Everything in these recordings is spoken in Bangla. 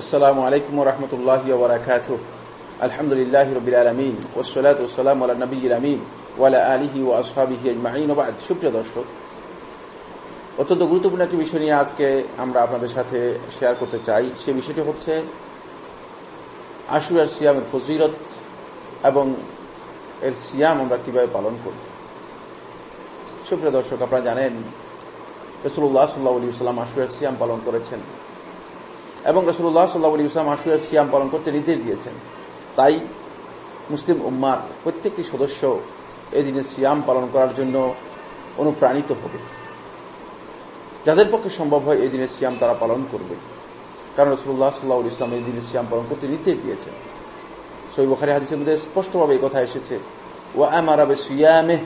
আসসালামু আলাইকুম রহমতুল্লাহ ওবরাকাত আলহামদুলিল্লাহ রবিল আলমিন ওসলাত ওসালাম আল্লাহ নবীল আমিন ওয়ালা আলিহি ও আসহাবিহি আজমাইন ওবাদ সুপ্রিয় দর্শক, অত্যন্ত গুরুত্বপূর্ণ একটি বিষয় নিয়ে আজকে আমরা আপনাদের সাথে শেয়ার করতে চাই। সে বিষয়টি হচ্ছে আশুরার সিয়ামের ফজিরত এবং এর সিয়াম আমরা কীভাবে পালন করি। সুপ্রিয় দর্শক, আপনারা জানেন রসুল্লাহ সাল্লাহ সাল্লাম আশুরার সিয়াম পালন করেছেন। এবং রসুল্লাহ সাল্লাহ আলী ইসলাম আশুরার সিয়াম পালন করতে নির্দেশ দিয়েছেন। তাই মুসলিম উম্মার প্রত্যেকটি সদস্য এই দিনে সিয়াম পালন করার জন্য অনুপ্রাণিত হবে। যাদের পক্ষে সম্ভব হয় এই দিনের সিয়াম তারা পালন করবে। কারণ রসুল্লাহ সাল্লাহ ইসলাম এই দিনের সিয়াম পালন করতে নির্দেশ দিয়েছেন। সই বখারি হাদিসের মধ্যে স্পষ্টভাবে এই কথা এসেছে। ও আমার আবে সিয়ামে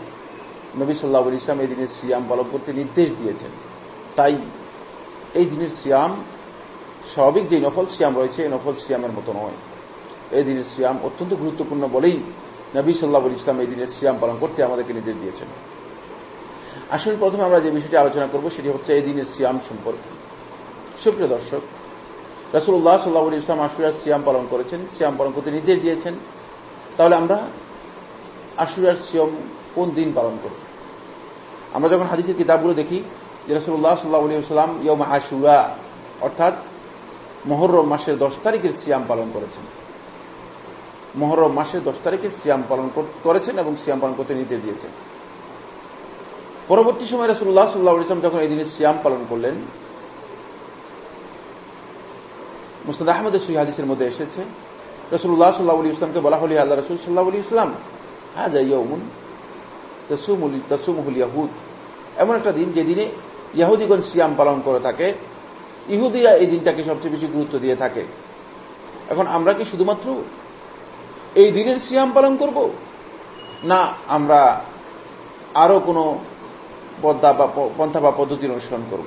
নবী সাল্লাহ ইসলাম এই দিনের সিয়াম পালন করতে নির্দেশ দিয়েছেন। তাই এই দিনের সিয়াম স্বাভাবিক যে নফল সিয়াম রয়েছে, এই নফল সিয়ামের মতো নয়। এই দিনের সিয়াম অত্যন্ত গুরুত্বপূর্ণ বলেই নবী সাল্লাহ ইসলাম এই দিনের সিয়াম পালন করতে আমাদেরকে নির্দেশ দিয়েছেন। আসলে প্রথমে আমরা যে বিষয়টি আলোচনা করব, সেটি হচ্ছে এই দিনের সিয়াম সম্পর্কে। সুপ্রিয় দর্শক রাসুল্লাহ সাল্লাহ ইসলাম আশুরার সিয়াম পালন করেছেন, সিয়াম পালন করতে নির্দেশ দিয়েছেন। তাহলে আমরা আশুরার সিয়াম কোন দিন পালন করব? আমরা যখন হাদিসের কিতাবগুলো দেখি যে রসুল্লাহ সাল্লাহ সাল্লাম ইয়ম আশুরা, অর্থাৎ মহরম মাসের দশ তারিখের সিয়াম পালন করেছেন। মহরম মাসের দশ তারিখের সিয়াম পালন করেছেন এবং সিয়াম পালন করতে নির্দেশ দিয়েছেন। পরবর্তী সময় রসুল্লাহ সাল্লাহ ইসলাম যখন এই দিনের সিয়াম পালন করলেন মুস্তাদ আহমদের সুই হাদিসের মধ্যে এসেছে রসুল্লাহ সাল্লাহ আলী ইসলামকে বলা হলি আল্লাহ রসুল সাল্লাহ আলী ইসলাম হ্যাঁ যাই ইয়মুন তসুমুল ইয়াহুদ। এমন একটা দিন যেদিনে ইয়াহুদিগণ সিয়াম পালন করে থাকে ইহুদিরা এই দিনটাকে সবচেয়ে বেশি গুরুত্ব দিয়ে থাকে। এখন আমরা কি শুধুমাত্র এই দিনের সিয়াম পালন করব? না, আমরা আরও কোন পদ্মা বা পন্থা বা পদ্ধতির অনুসরণ করব।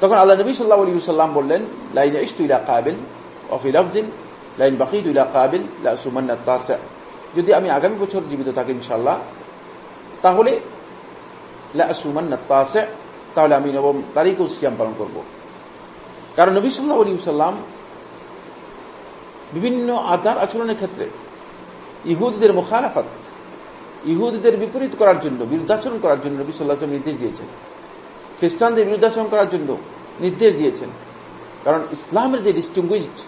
তখন আল্লাহ নবী সাল্লাহ আলী সাল্লাম বললেন, লাইন ইস্তুইলা কাবিল অফিল আফজিন লাইন বাকি বাকিদুল্লাহ কাবিল সুমান্না তাসা। যদি আমি আগামী বছর জীবিত থাকি ইনশাল্লাহ তাহলে সুমান্না তাসা, তাহলে আমি নবম তারিখও সিয়াম পালন করব। কারণ নবী সাল্লাহ আলী সাল্লাম বিভিন্ন আচার আচরণের ক্ষেত্রে ইহুদিদের মোখালাফাত, ইহুদিদের বিপরীত করার জন্য, বিরুদ্ধাচরণ করার জন্য নবী সাল্লাহ নির্দেশ দিয়েছেন। খ্রিস্টানদের বিরুদ্ধাচরণ করার জন্য নির্দেশ দিয়েছেন। কারণ ইসলামের যে ডিস্টিংগুইজড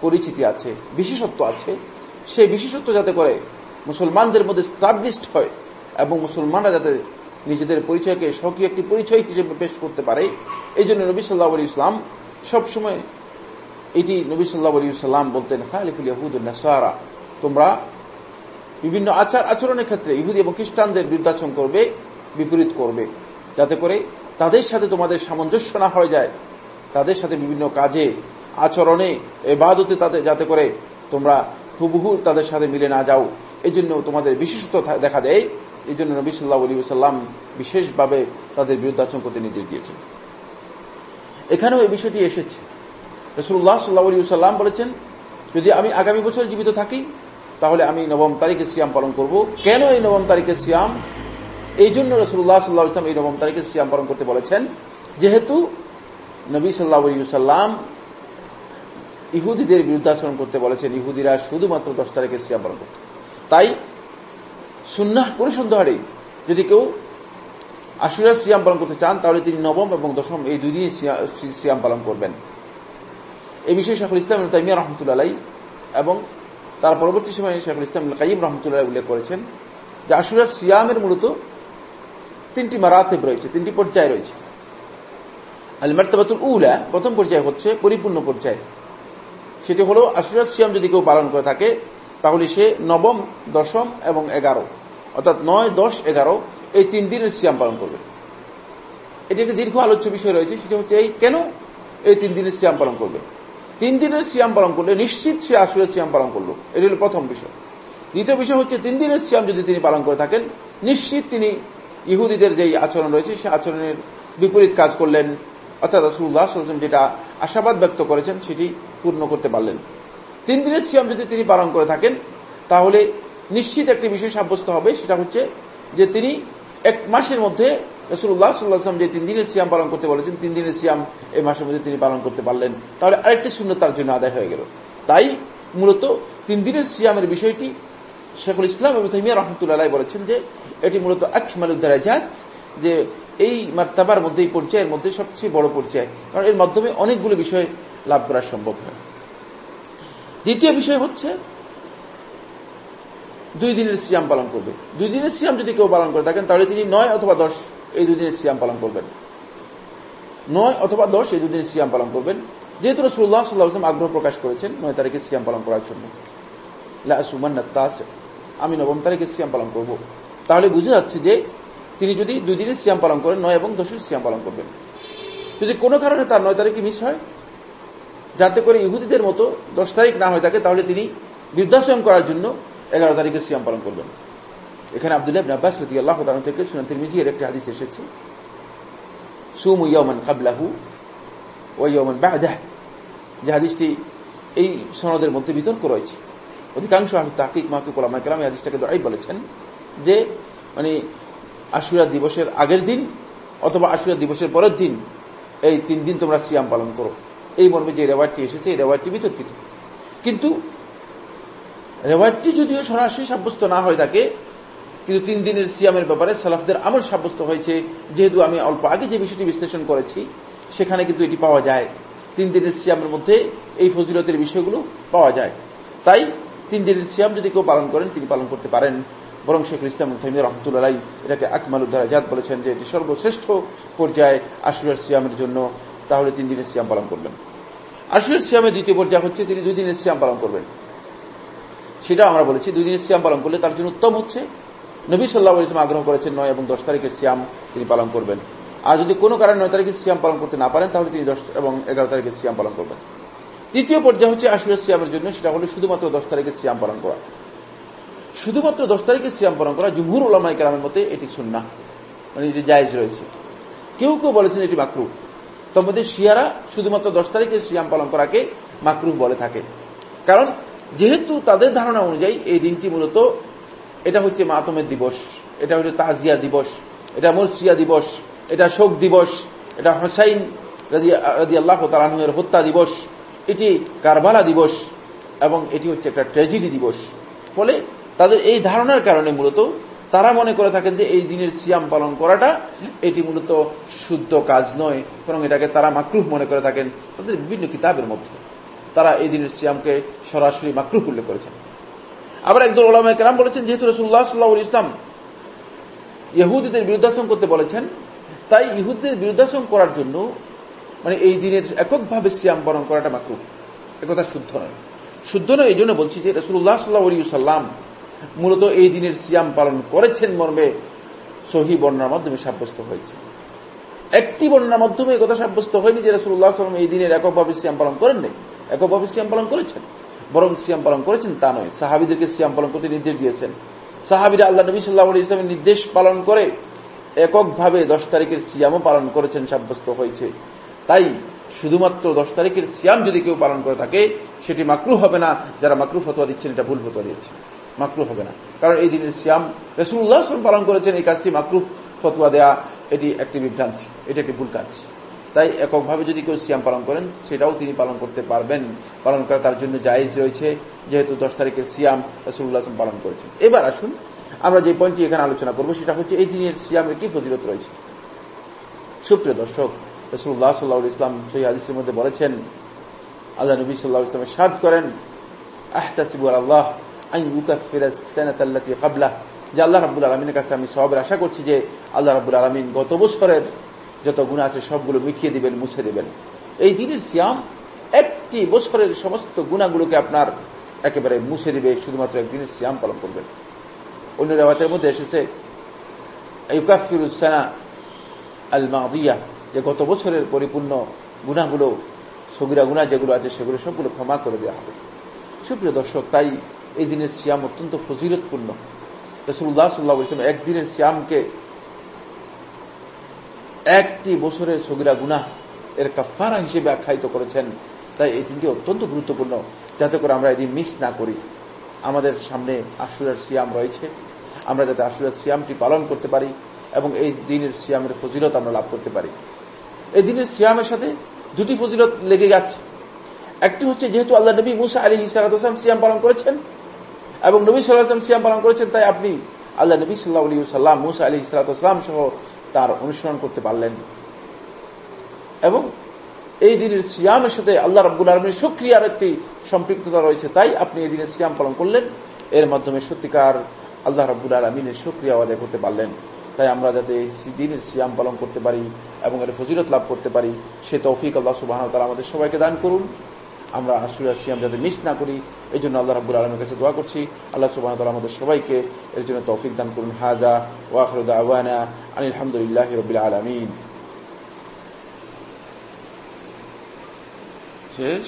পরিচিতি আছে, বিশেষত্ব আছে, সেই বিশেষত্ব যাতে করে মুসলমানদের মধ্যে স্টাবলিশড হয় এবং মুসলমানরা যাতে নিজেদের পরিচয়কে স্বকীয় একটি পরিচয় হিসেবে পেশ করতে পারে এই জন্য নবী সাল্লাহ ইসলাম সবসময় এটি নবী সাল্লাহ আলী সাল্লাম বলতেন, খালিফুল ইয়াহুদ নাসারা, তোমরা বিভিন্ন আচার আচরণের ক্ষেত্রে ইহুদি এবং খ্রিস্টানদের বিরুদ্ধাচরণ করবে, বিপরীত করবে, যাতে করে তাদের সাথে তোমাদের সামঞ্জস্য না হয়ে যায়। তাদের সাথে বিভিন্ন কাজে, আচরণে, এবাদতে তাদের, যাতে করে তোমরা হুবহু তাদের সাথে মিলে না যাও। এই জন্য তোমাদের বিশেষত্ব দেখা দেয়। এই জন্য নবী সাল্লাহ আলী সাল্লাম বিশেষভাবে তাদের বিরুদ্ধাচরণ করতে নির্দেশ দিয়েছেন। এখানেও এই বিষয়টি এসেছে। রসুল্লাহ সাল্লাহ সাল্লাম বলেছেন, যদি আমি আগামী বছর জীবিত থাকি, তাহলে আমি নবম তারিখে সিয়াম পালন করব। কেন এই নবম তারিখে সিয়াম? এই জন্য রসুল্লাহ সাল্লাহ ইসলাম এই নবম তারিখে সিয়াম পালন করতে বলেছেন। যেহেতু নবী সাল্লাহ সাল্লাম ইহুদিদের বিরুদ্ধাচরণ করতে বলেছেন, ইহুদিরা শুধুমাত্র দশ তারিখে সিয়াম পালন করত। তাই সুন্নাহ কোনো সন্দেহ যদি কেউ আশুরা সিয়াম পালন করতে চান, তাহলে তিনি নবম এবং দশম এই দুই দিনই সিয়াম পালন করবেন। এই বিষয়ে শেখুল ইসলাম তাইমিয়া রহমতুল্লাহ এবং তার পরবর্তী সময়ে শেখুল ইসলাম কাইম রহমতুল্লাহ উল্লেখ করেছেন যে আশুরা সিয়ামের মূলত তিনটি মারাতেব রয়েছে, তিনটি পর্যায় রয়েছে। আল মার্তাবাতুল উলা, প্রথম পর্যায় হচ্ছে পরিপূর্ণ পর্যায়। সেটি হল আশুরা সিয়াম যদি কেউ পালন করে থাকে, তাহলে সে নবম, দশম এবং এগারো। অর্থাৎ নয়, দশ, এগারো, এই তিন দিনের সিয়াম পালন করবে। এটি একটি দীর্ঘ আলোচ্য বিষয় রয়েছে, সেটা হচ্ছে এই, কেন এই তিন দিনের সিয়াম পালন করবে? তিন দিনের সিয়াম পালন করলে নিশ্চিত সে আসলে সিয়াম পালন করল। এটি হল প্রথম বিষয়। দ্বিতীয় বিষয় হচ্ছে, তিন দিনের সিয়াম যদি তিনি পালন করে থাকেন, নিশ্চিত তিনি ইহুদিদের যেই আচরণ রয়েছে, সে আচরণের বিপরীত কাজ করলেন। অর্থাৎ রসুল্লাহ যেটা আশাবাদ ব্যক্ত করেছেন, সেটি পূর্ণ করতে পারলেন। তিন দিনের সিয়াম যদি তিনি পালন করে থাকেন, তাহলে নিশ্চিত একটি বিষয় সাব্যস্ত হবে, সেটা হচ্ছে যে তিনি এক মাসের মধ্যে রসুল্লাহ সাল্লাহাম যে তিন দিনের সিয়াম পালন করতে বলেছেন, তিন দিনের সিয়াম এই মাসের মধ্যে তিনি পালন করতে পারলেন। তাহলে আরেকটি শূন্য তার জন্য আদায় হয়ে গেল। তাই মূলত তিন দিনের সিয়ামের বিষয়টি শেখুল ইসলাম এবং তাইমিয়া রহমতুল্লাহ বলেছেন যে এটি মূলত আখিমাল উদ্দারাজাত যে এই মার্তাবার মধ্যে, এই পর্যায়ের মধ্যে সবচেয়ে বড় পর্যায়। কারণ এর মাধ্যমে অনেকগুলো বিষয় লাভ করা সম্ভব হয়। দ্বিতীয় বিষয় হচ্ছে দুই দিনের সিয়াম পালন করবে। দুই দিনের সিয়াম যদি কেউ পালন করে থাকেন, তাহলে তিনি নয় অথবা দশ এই দুই দিনের সিয়াম পালন করবেন। নয় অথবা দশ এই দুদিনের সিয়াম পালন করবেন। যেহেতু রসুল্লাহ সাল্লাহ আগ্রহ প্রকাশ করেছেন, নয় তারিখে সিয়াম পালন করার জন্য। আমি নবম তারিখে সিয়াম পালন করব। তাহলে বুঝে যাচ্ছে যে তিনি যদি দুই দিনের সিয়াম পালন করেন, নয় এবং দশের সিয়াম পালন করবেন। যদি কোনো কারণে তার নয় তারিখে মিস হয়, যাতে করে ইহুদিদের মতো দশ তারিখ না হয়ে থাকে, তাহলে তিনি বৃদ্ধাশ্রম করার জন্য এগারো তারিখে সিয়াম পালন করবেন। এখানে আবদুল্লাহ আব্বাস রতি আল্লাহ তালন থেকে শুনেন তিরমিজির একটি হাদিস এসেছে। সুম ইয়ামান কাবলাহু ও ইয়ামান বাহদাহ। যে হাদিসটি এই সনদের মধ্যে বিতর্ক রয়েছে। অধিকাংশ আমি তাকিক মাহকুক ওলামা কালাম এই হাদিসটাকে দরাই বলেছেন যে মানে আশুরা দিবসের আগের দিন অথবা আশুরা দিবসের পরের দিন এই তিন দিন তোমরা সিয়াম পালন করো। এই মর্মে যে রেওয়ারটি এসেছে, এই রেওয়ারটি বিতর্কিত। কিন্তু রেওয়ারটি যদিও সরাসরি সাব্যস্ত না হয়ে থাকে, কিন্তু তিন দিনের সিয়ামের ব্যাপারে সালাফদের আমল সাব্যস্ত হয়েছে, যেহেতু আমি অল্প আগে যে বিষয়টি বিশ্লেষণ করেছি, সেখানে কিন্তু এটি পাওয়া যায়। তিন দিনের সিয়ামের মধ্যে এই ফজিলতের বিষয়গুলো পাওয়া যায়। তাই তিন দিনের সিয়াম যদি কেউ পালন করেন, তিনি পালন করতে পারেন। বরং শেখ ইসলাম থাইমিয়া রহমতুল্লাহ এটাকে আকমাল উদ্দারাজাত বলেছেন যে এটি সর্বশ্রেষ্ঠ পর্যায়ে আশুরের সিয়ামের জন্য, তাহলে তিন দিনের সিয়াম পালন করবেন। আশুরের সিয়ামের দ্বিতীয় পর্যায়ে হচ্ছে তিনি দুই দিনের সিয়াম পালন করবেন। সেটা আমরা বলেছি। দুই দিনের সিয়াম পালন করলে তার জন্য উত্তম হচ্ছে। নবী সাল্লাহ ইসলাম আগ্রহ করেছেন নয় এবং দশ তারিখের সিয়াম তিনি পালন করবেন। আর যদি কোনো কারণে নয় তারিখের সিয়াম পালন করতে না পারেন, তাহলে তিনি দশ এবং এগারো তারিখের সিয়াম পালন করবেন। তৃতীয় পর্যায়ে হচ্ছে আশুরের সিয়ামের জন্য, সেটা হলো শুধুমাত্র দশ তারিখের সিয়াম পালন করা। শুধুমাত্র দশ তারিখের সিয়াম পালন করা জুমহুর ওলামাই কালামের মতে এটি সুন্না মানে এটি জায়জ রয়েছে। কেউ কেউ বলেছেন এটি মাকরু। তবে শিয়ারা শুধুমাত্র দশ তারিখের সিয়াম পালন করাকে মাকরু বলে থাকে। কারণ যেহেতু তাদের ধারণা অনুযায়ী এই দিনটি মূলত এটা হচ্ছে মাতমের দিবস, এটা হচ্ছে তাজিয়া দিবস, এটা মরসিয়া দিবস, এটা শোক দিবস, এটা হোসাইন রাজি আল্লাহ তালাহের হত্যা দিবস, এটি কারবালা দিবস এবং এটি হচ্ছে একটা ট্র্যাজেডি দিবস। ফলে তাদের এই ধারণার কারণে মূলত তারা মনে করে থাকেন যে এই দিনের সিয়াম পালন করাটা এটি মূলত শুদ্ধ কাজ নয়, বরং এটাকে তারা মাকরুহ মনে করে থাকেন তাদের বিভিন্ন কিতাবের মধ্যে। তারা এই দিনের সিয়ামকে সরাসরি মাকরুহ উল্লেখ করেছেন। আবার একদল ওলামায় কেরাম বলেছেন, যেহেতু রসুল্লাহ সাল্লাহ ইসলাম ইহুদিদের বিরুদ্ধাশ্রম করতে বলেছেন, তাই ইহুদিদের বিরুদ্ধাশ্রম করার জন্য মানে এই দিনের এককভাবে সিয়াম বরণ করাটা মাকরুহ। একথা শুদ্ধ নয়। শুদ্ধ নয় এই জন্য বলছি যে রসুল্লাহ সাল্লাহ সাল্লাম মূলত এই দিনের সিয়াম পালন করেছেন মর্মে সহি বর্ণার মাধ্যমে সাব্যস্ত হয়েছে। একটি বর্ণার মাধ্যমে কথা সাব্যস্ত হয়নি যে রসুল্লাহ সাল্লাম এই দিনের এককভাবে সিয়াম পালন করেন নাই এককভাবে সিয়াম পালন করেছেন। বরং সিয়াম পালন করেছেন তা নয়। সাহাবিদেরকে সিয়াম পালন করতে নির্দেশ দিয়েছেন। সাহাবিরা আল্লাহ নবী সাল্লাহ ইসলামের নির্দেশ পালন করে এককভাবে দশ তারিখের সিয়ামও পালন করেছেন, সাব্যস্ত হয়েছে। তাই শুধুমাত্র দশ তারিখের সিয়াম যদি কেউ পালন করে থাকে, সেটি মাকরু হবে না। যারা মাকরু ফতোয়া দিচ্ছেন, এটা ভুল ফতোয়া দিচ্ছেন মাকরু হবে না। কারণ এই দিনের সিয়াম রসুল্লাহ পালন করেছেন, এই কাজটি মাকরু ফতোয়া দেয়া এটি একটি বিভ্রান্তি। এটি একটি ভুল কাজ। তাই এককভাবে যদি কেউ সিয়াম পালন করেন, সেটাও তিনি পালন করতে পারবেন। পালন করা তার জন্য জায়েজ রয়েছে, যেহেতু দশ তারিখের সিয়াম রসুল্লাহ পালন করেছেন। এবার আসুন, আমরা যে পয়েন্টটি এখানে আলোচনা করব, সেটা হচ্ছে এই দিনের সিয়ামের কি ফজিলত রয়েছে? সুপ্রিয় দর্শক রসুল্লাহ সাল্লাহ ইসলাম সেই হাদিসের মধ্যে বলেছেন, আল্লাহ নবী সাল্লাহ ইসলামের সাদ করেন আহতাসিবুল আল্লাহ আল্লাহ রাবুল আলমিনের কাছে আমি সবের আশা করছি যে আল্লাহ রাবুল আলমিন গত বছরের যত গুণা আছে সবগুলো মিটিয়ে দিবেন, মুছে দিবেন। এই দিনের সিয়াম একটি বছরের সমস্ত গুণাগুলোকে আপনার একেবারে মুছে দিবে, শুধুমাত্র একদিনের সিয়াম পালন করবেন। অন্য রেওয়াতের মধ্যে এসেছে ইউকাফিরুসানা আল মাদিয়া যে গত বছরের পরিপূর্ণ গুণাগুলো সবিরা গুণা যেগুলো আছে সেগুলো সবগুলো ক্ষমা করে দেওয়া হবে। সুপ্রিয় দর্শক, তাই এই দিনের সিয়াম অত্যন্ত ফজিলতপূর্ণ। রসুল্লাহ সাল্লাহ ইসলাম একদিনের সিয়ামকে একটি বছরের সগিরা গুণা এর কাফারা হিসেবে আখ্যায়িত করেছেন। তাই এই দিনটি অত্যন্ত গুরুত্বপূর্ণ, যাতে করে আমরা এদিন মিস না করি। আমাদের সামনে আশুরার সিয়াম রয়েছে। আমরা যাতে আশুরার সিয়ামটি পালন করতে পারি এবং এই দিনের সিয়ামের ফজিলত আমরা লাভ করতে পারি। এই দিনের সিয়ামের সাথে দুটি ফজিলত লেগে গেছে। একটি হচ্ছে যেহেতু আল্লাহ নবী মুসা আলী ইসালাতাম সিয়াম পালন করেছেন এবং নবী সাল্লাহাম সিয়াম পালন করেছেন, তাই আপনি আল্লাহ নবী সাল্লাহ আলী সাল্লাম মুসা আলী ইসালাতাম সহ তার অনুসরণ করতে পারলেন। এবং এই দিনের সিয়ামের সাথে আল্লাহ রব্বুল আলমীর সক্রিয়ার একটি সম্পৃক্ততা রয়েছে। তাই আপনি এই দিনের সিয়াম পালন করলেন। এর মাধ্যমে সত্যিকার আল্লাহ রব্বুল আলমিনের সক্রিয়া আদায় করতে পারলেন। তাই আমরা যাতে এই দিনের সিয়াম পালন করতে পারি এবং এর ফজিলত লাভ করতে পারি, সে তৌফিক আল্লাহ সুবাহ তারা আমাদের সবাইকে দান করুন। আমরা আশুরা সিয়াম যাতে মিস না করি এই জন্য আল্লাহ রাবুল আলমের কাছে দোয়া করছি। আল্লাহ সুবাহ তালা আমাদের সবাইকে এর জন্য তৌফিক দান করুন। হাজা ওয়াহরুদ আওয়ানা আলহামদুলিল্লাহ রবিল আলমিন। শেষ?